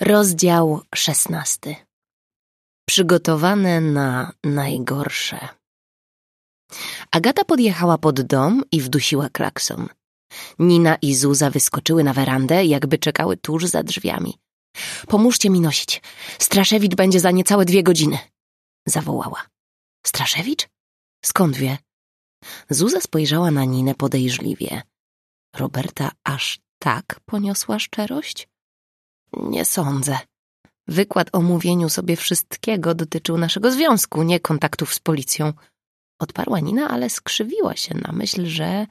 Rozdział szesnasty. Przygotowane na najgorsze. Agata podjechała pod dom i wdusiła klakson. Nina i Zuza wyskoczyły na werandę, jakby czekały tuż za drzwiami. Pomóżcie mi nosić. Straszewicz będzie za niecałe dwie godziny. Zawołała. Straszewicz? Skąd wie? Zuza spojrzała na Ninę podejrzliwie. Roberta aż tak poniosła szczerość? Nie sądzę. Wykład o mówieniu sobie wszystkiego dotyczył naszego związku, nie kontaktów z policją. Odparła Nina, ale skrzywiła się na myśl, że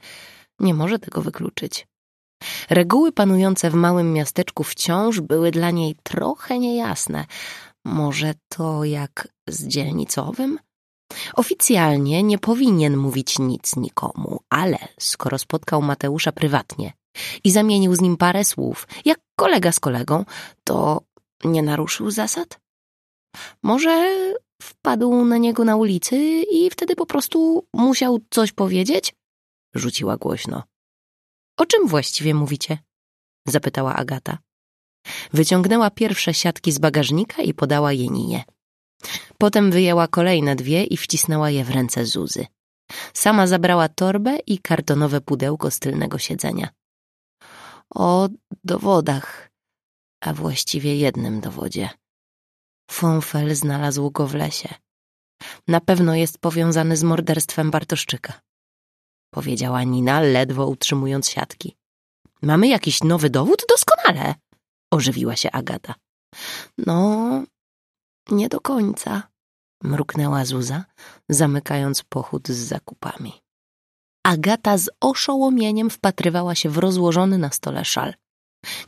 nie może tego wykluczyć. Reguły panujące w małym miasteczku wciąż były dla niej trochę niejasne. Może to jak z dzielnicowym? Oficjalnie nie powinien mówić nic nikomu, ale skoro spotkał Mateusza prywatnie i zamienił z nim parę słów, jak kolega z kolegą, to nie naruszył zasad? Może wpadł na niego na ulicy i wtedy po prostu musiał coś powiedzieć? Rzuciła głośno. O czym właściwie mówicie? Zapytała Agata. Wyciągnęła pierwsze siatki z bagażnika i podała je Ninie. Potem wyjęła kolejne dwie i wcisnęła je w ręce Zuzy. Sama zabrała torbę i kartonowe pudełko z tylnego siedzenia. O dowodach, a właściwie jednym dowodzie. Fonfel znalazł go w lesie. Na pewno jest powiązany z morderstwem Bartoszczyka. Powiedziała Nina, ledwo utrzymując siatki. Mamy jakiś nowy dowód? Doskonale! Ożywiła się Agata. No, nie do końca, mruknęła Zuza, zamykając pochód z zakupami. Agata z oszołomieniem wpatrywała się w rozłożony na stole szal.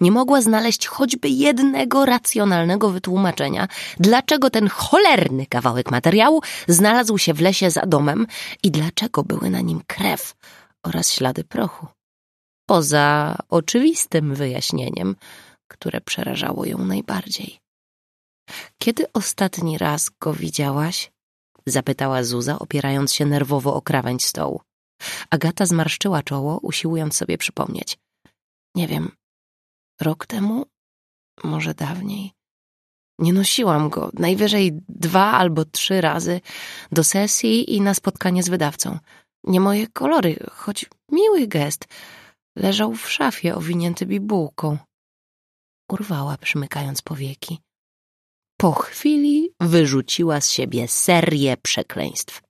Nie mogła znaleźć choćby jednego racjonalnego wytłumaczenia, dlaczego ten cholerny kawałek materiału znalazł się w lesie za domem i dlaczego były na nim krew oraz ślady prochu. Poza oczywistym wyjaśnieniem, które przerażało ją najbardziej. Kiedy ostatni raz go widziałaś? zapytała Zuza, opierając się nerwowo o krawędź stołu. Agata zmarszczyła czoło, usiłując sobie przypomnieć. Nie wiem, rok temu? Może dawniej? Nie nosiłam go, najwyżej dwa albo trzy razy do sesji i na spotkanie z wydawcą. Nie moje kolory, choć miły gest. Leżał w szafie owinięty bibułką. Urwała, przymykając powieki. Po chwili wyrzuciła z siebie serię przekleństw.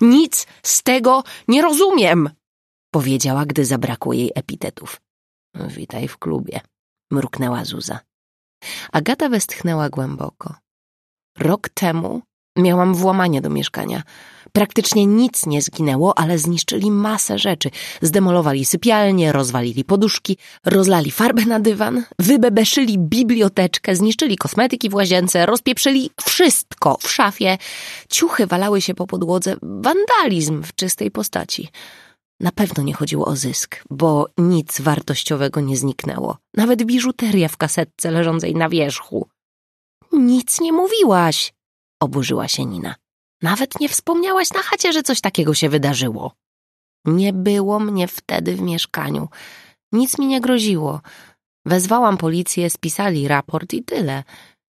Nic z tego nie rozumiem, powiedziała, gdy zabrakło jej epitetów. Witaj w klubie, mruknęła Zuza. Agata westchnęła głęboko. Rok temu miałam włamanie do mieszkania. Praktycznie nic nie zginęło, ale zniszczyli masę rzeczy. Zdemolowali sypialnię, rozwalili poduszki, rozlali farbę na dywan, wybebeszyli biblioteczkę, zniszczyli kosmetyki w łazience, rozpieprzyli wszystko w szafie. Ciuchy walały się po podłodze. Wandalizm w czystej postaci. Na pewno nie chodziło o zysk, bo nic wartościowego nie zniknęło. Nawet biżuteria w kasetce leżącej na wierzchu. Nic nie mówiłaś, oburzyła się Nina. Nawet nie wspomniałaś na chacie, że coś takiego się wydarzyło. Nie było mnie wtedy w mieszkaniu. Nic mi nie groziło. Wezwałam policję, spisali raport i tyle.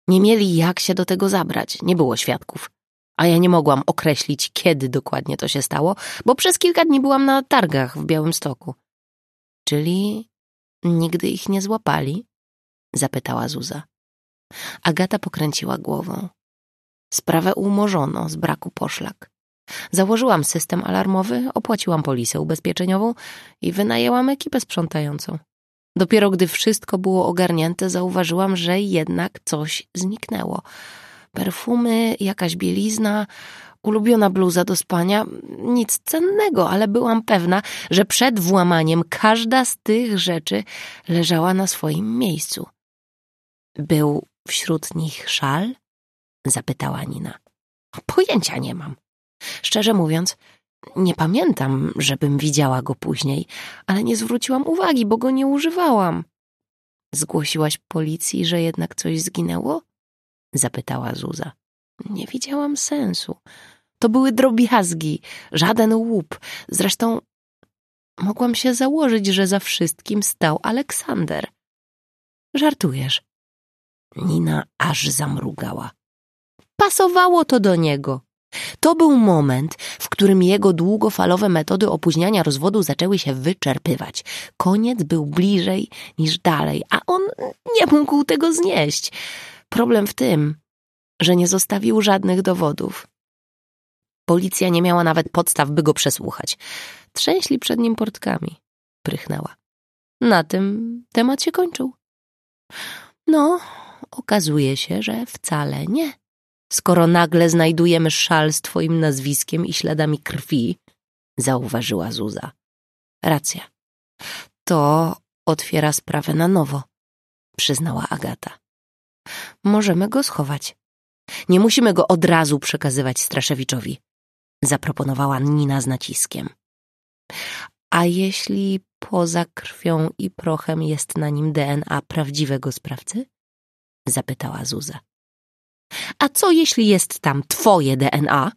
Nie mieli jak się do tego zabrać, nie było świadków. A ja nie mogłam określić, kiedy dokładnie to się stało, bo przez kilka dni byłam na targach w Białymstoku. Czyli nigdy ich nie złapali? Zapytała Zuza. Agata pokręciła głową. Sprawę umorzono z braku poszlak. Założyłam system alarmowy, opłaciłam polisę ubezpieczeniową i wynajęłam ekipę sprzątającą. Dopiero gdy wszystko było ogarnięte, zauważyłam, że jednak coś zniknęło. Perfumy, jakaś bielizna, ulubiona bluza do spania, nic cennego, ale byłam pewna, że przed włamaniem każda z tych rzeczy leżała na swoim miejscu. Był wśród nich szal? Zapytała Nina. Pojęcia nie mam. Szczerze mówiąc, nie pamiętam, żebym widziała go później, ale nie zwróciłam uwagi, bo go nie używałam. Zgłosiłaś policji, że jednak coś zginęło? zapytała Zuza. Nie widziałam sensu. To były drobiazgi, żaden łup. Zresztą mogłam się założyć, że za wszystkim stał Aleksander. Żartujesz, Nina aż zamrugała. Pasowało to do niego. To był moment, w którym jego długofalowe metody opóźniania rozwodu zaczęły się wyczerpywać. Koniec był bliżej niż dalej, a on nie mógł tego znieść. Problem w tym, że nie zostawił żadnych dowodów. Policja nie miała nawet podstaw, by go przesłuchać. Trzęśli przed nim portkami. Prychnęła. Na tym temat się kończył. No, okazuje się, że wcale nie. Skoro nagle znajdujemy szal z twoim nazwiskiem i śladami krwi, zauważyła Zuza. Racja. To otwiera sprawę na nowo, przyznała Agata. Możemy go schować. Nie musimy go od razu przekazywać Straszewiczowi, zaproponowała Nina z naciskiem. A jeśli poza krwią i prochem jest na nim DNA prawdziwego sprawcy? Zapytała Zuza. A co jeśli jest tam twoje DNA?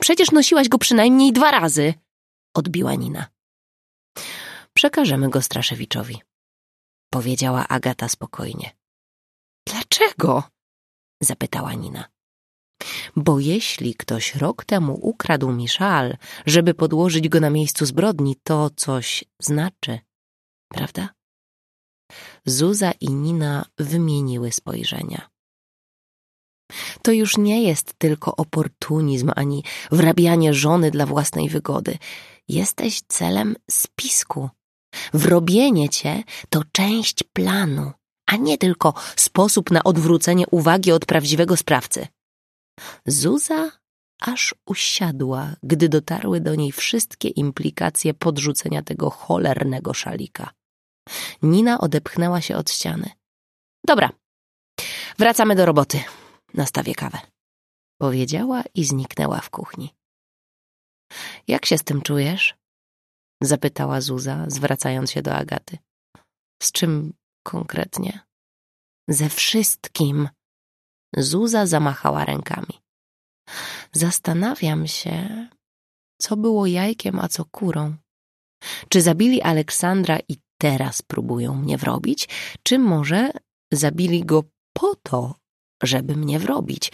Przecież nosiłaś go przynajmniej dwa razy, odbiła Nina. Przekażemy go Straszewiczowi, powiedziała Agata spokojnie. Dlaczego? zapytała Nina. Bo jeśli ktoś rok temu ukradł mi szal, żeby podłożyć go na miejscu zbrodni, to coś znaczy, prawda? Zuza i Nina wymieniły spojrzenia. To już nie jest tylko oportunizm ani wrabianie żony dla własnej wygody. Jesteś celem spisku. Wrobienie cię to część planu, a nie tylko sposób na odwrócenie uwagi od prawdziwego sprawcy. Zuza aż usiadła, gdy dotarły do niej wszystkie implikacje podrzucenia tego cholernego szalika. Nina odepchnęła się od ściany. Dobra, wracamy do roboty. Nastawię kawę. Powiedziała i zniknęła w kuchni. Jak się z tym czujesz? Zapytała Zuza, zwracając się do Agaty. Z czym konkretnie? Ze wszystkim. Zuza zamachała rękami. Zastanawiam się, co było jajkiem, a co kurą. Czy zabili Aleksandra i teraz próbują mnie wrobić, czy może zabili go po to, żeby mnie wrobić?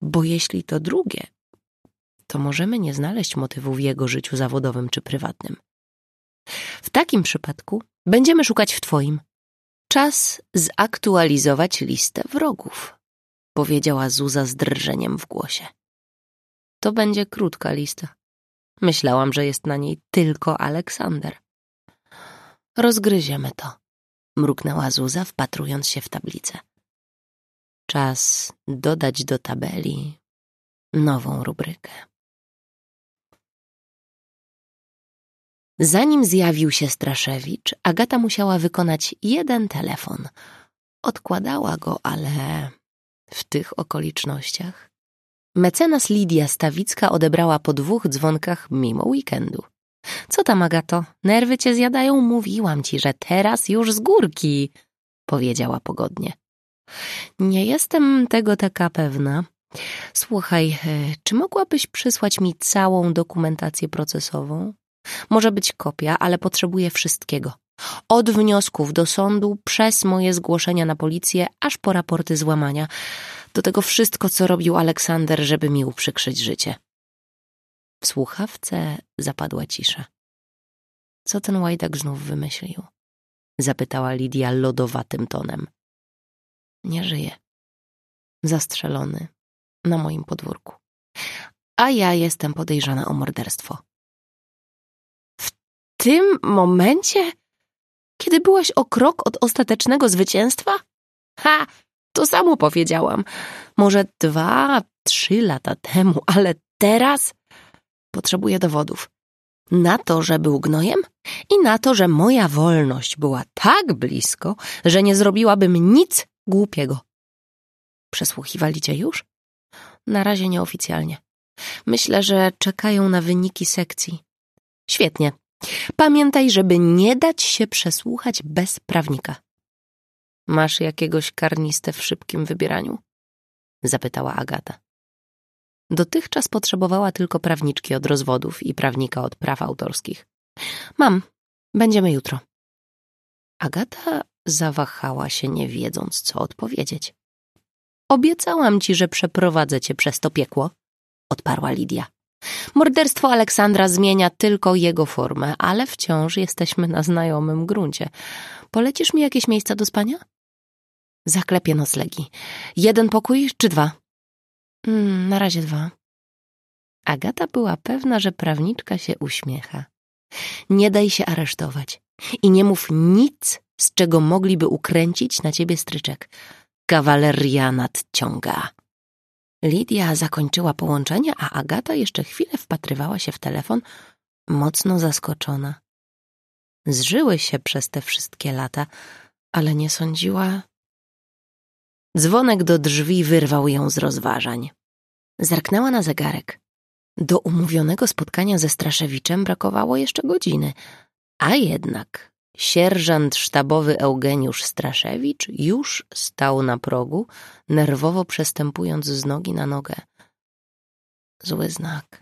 Bo jeśli to drugie, to możemy nie znaleźć motywu w jego życiu zawodowym czy prywatnym. W takim przypadku będziemy szukać w twoim. Czas zaktualizować listę wrogów, powiedziała Zuza z drżeniem w głosie. To będzie krótka lista. Myślałam, że jest na niej tylko Aleksander. Rozgryziemy to, mruknęła Zuza, wpatrując się w tablicę. Czas dodać do tabeli nową rubrykę. Zanim zjawił się Straszewicz, Agata musiała wykonać jeden telefon. Odkładała go, ale w tych okolicznościach. Mecenas Lidia Stawicka odebrała po dwóch dzwonkach mimo weekendu. Co tam, Agato? Nerwy cię zjadają? Mówiłam ci, że teraz już z górki, powiedziała pogodnie. Nie jestem tego taka pewna. Słuchaj, e, czy mogłabyś przysłać mi całą dokumentację procesową? Może być kopia, ale potrzebuję wszystkiego. Od wniosków do sądu, przez moje zgłoszenia na policję, aż po raporty złamania. Do tego wszystko, co robił Aleksander, żeby mi uprzykrzyć życie. W słuchawce zapadła cisza. Co ten łajdak znów wymyślił? Zapytała Lidia lodowatym tonem. Nie żyje. Zastrzelony na moim podwórku. A ja jestem podejrzana o morderstwo tym momencie? Kiedy byłaś o krok od ostatecznego zwycięstwa? Ha, to samo powiedziałam. Może dwa, trzy lata temu, ale teraz potrzebuję dowodów. Na to, że był gnojem i na to, że moja wolność była tak blisko, że nie zrobiłabym nic głupiego. Przesłuchiwali cię już? Na razie nieoficjalnie. Myślę, że czekają na wyniki sekcji. Świetnie. Pamiętaj, żeby nie dać się przesłuchać bez prawnika. Masz jakiegoś karnistę w szybkim wybieraniu? Zapytała Agata. Dotychczas potrzebowała tylko prawniczki od rozwodów i prawnika od praw autorskich. Mam, będziemy jutro. Agata zawahała się, nie wiedząc, co odpowiedzieć. Obiecałam ci, że przeprowadzę cię przez to piekło, odparła Lidia. Morderstwo Aleksandra zmienia tylko jego formę, ale wciąż jesteśmy na znajomym gruncie. Polecisz mi jakieś miejsca do spania? Zaklepię noclegi. Jeden pokój czy dwa? Mm, na razie dwa. Agata była pewna, że prawniczka się uśmiecha. Nie daj się aresztować i nie mów nic, z czego mogliby ukręcić na ciebie stryczek. Kawaleria nadciąga. Lidia zakończyła połączenie, a Agata jeszcze chwilę wpatrywała się w telefon, mocno zaskoczona. Zżyły się przez te wszystkie lata, ale nie sądziła. Dzwonek do drzwi wyrwał ją z rozważań. Zerknęła na zegarek. Do umówionego spotkania ze Straszewiczem brakowało jeszcze godziny, a jednak sierżant sztabowy Eugeniusz Straszewicz już stał na progu, nerwowo przestępując z nogi na nogę. Zły znak.